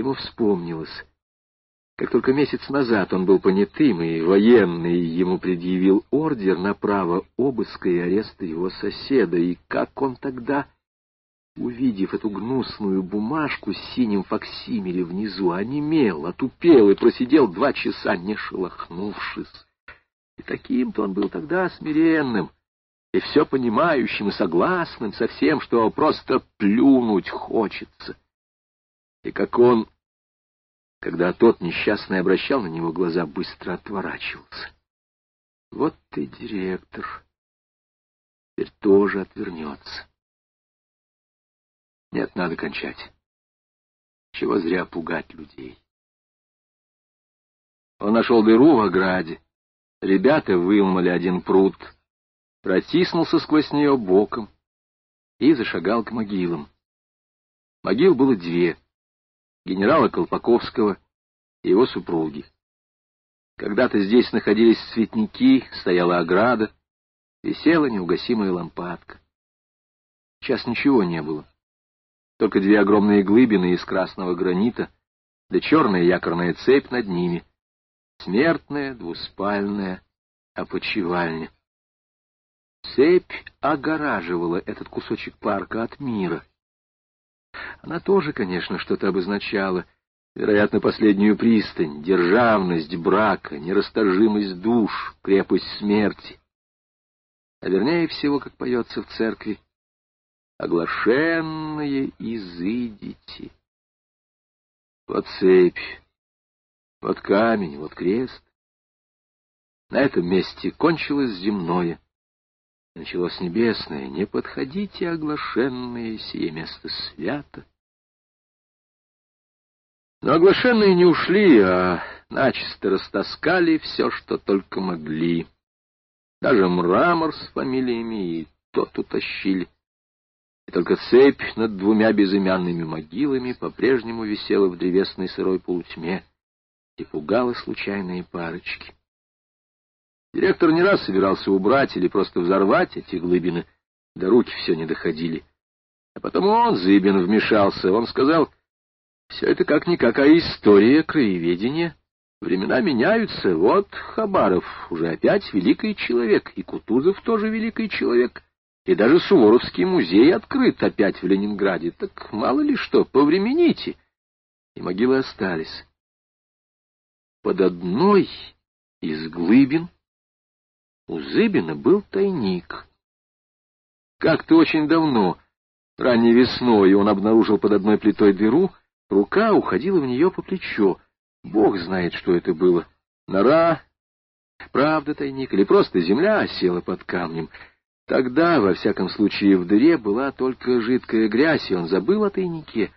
Ему вспомнилось, как только месяц назад он был понятым, и военный ему предъявил ордер на право обыска и ареста его соседа, и как он тогда, увидев эту гнусную бумажку с синим факсимиле внизу, онемел, отупел и просидел два часа, не шелохнувшись. И таким-то он был тогда смиренным, и все понимающим и согласным со всем, что просто плюнуть хочется. И как он, когда тот несчастный обращал на него глаза, быстро отворачивался. Вот ты, директор, теперь тоже отвернется. Нет, надо кончать. Чего зря пугать людей. Он нашел дыру в ограде. Ребята выломали один пруд, протиснулся сквозь нее боком и зашагал к могилам. Могил было две — генерала Колпаковского и его супруги. Когда-то здесь находились цветники, стояла ограда, висела неугасимая лампадка. Сейчас ничего не было. Только две огромные глыбины из красного гранита, да черная якорная цепь над ними. Смертная двуспальная опочивальня. Цепь огораживала этот кусочек парка от мира. Она тоже, конечно, что-то обозначала. Вероятно, последнюю пристань, державность брака, нерасторжимость душ, крепость смерти. А вернее всего, как поется в церкви, оглашенные изыдите. Вот цепь, вот камень, вот крест. На этом месте кончилось земное. Началось небесное. Не подходите, оглашенные, сие место свято. Но оглашенные не ушли, а начисто растаскали все, что только могли. Даже мрамор с фамилиями и тот утащили. И только цепь над двумя безымянными могилами по-прежнему висела в древесной сырой полутьме и пугала случайные парочки. Директор не раз собирался убрать или просто взорвать эти глыбины, да руки все не доходили. А потом он, Зыбин, вмешался. Он сказал, все это как-никакая история краеведения. Времена меняются. Вот Хабаров уже опять великий человек, и Кутузов тоже великий человек. И даже Суворовский музей открыт опять в Ленинграде. Так мало ли что, повремените. И могилы остались. Под одной из глыбин у Зыбина был тайник. Как-то очень давно, ранней весной, он обнаружил под одной плитой дыру, рука уходила в нее по плечо. Бог знает, что это было. Нора, правда тайник, или просто земля осела под камнем. Тогда, во всяком случае, в дыре была только жидкая грязь, и он забыл о тайнике,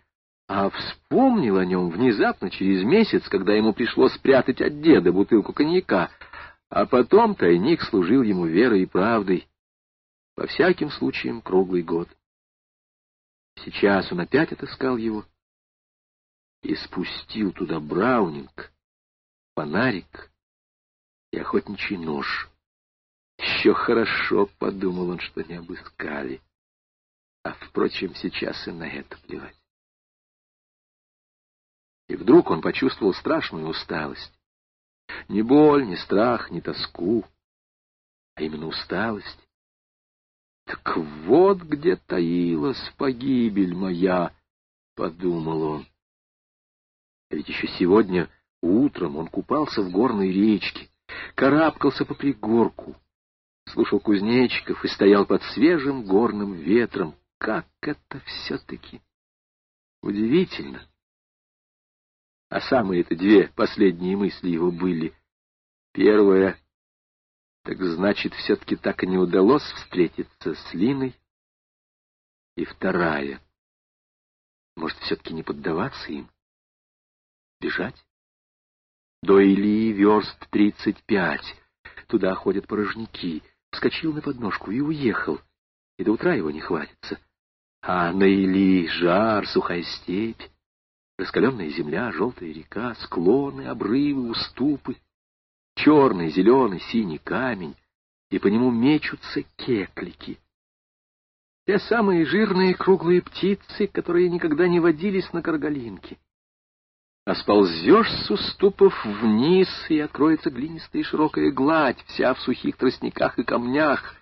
а вспомнил о нем внезапно через месяц, когда ему пришлось спрятать от деда бутылку коньяка — а потом тайник служил ему верой и правдой, во всяким случаем круглый год. Сейчас он опять отыскал его и спустил туда браунинг, фонарик и охотничий нож. Еще хорошо, — подумал он, — что не обыскали. А, впрочем, сейчас и на это плевать. И вдруг он почувствовал страшную усталость. Ни боль, ни страх, ни тоску, а именно усталость. Так вот где таилась погибель моя, — подумал он. А ведь еще сегодня утром он купался в горной речке, карабкался по пригорку, слушал кузнечиков и стоял под свежим горным ветром. Как это все-таки удивительно! А самые-то две последние мысли его были. Первая, так значит, все-таки так и не удалось встретиться с Линой. И вторая, может, все-таки не поддаваться им? Бежать? До Илии верст тридцать пять. Туда ходят порожники. Вскочил на подножку и уехал. И до утра его не хватится. А на Или жар, сухая степь. Раскаленная земля, желтая река, склоны, обрывы, уступы, черный, зеленый, синий камень, и по нему мечутся кеклики. Те самые жирные круглые птицы, которые никогда не водились на Каргалинке. А сползешь с уступов вниз, и откроется глинистая широкая гладь, вся в сухих тростниках и камнях.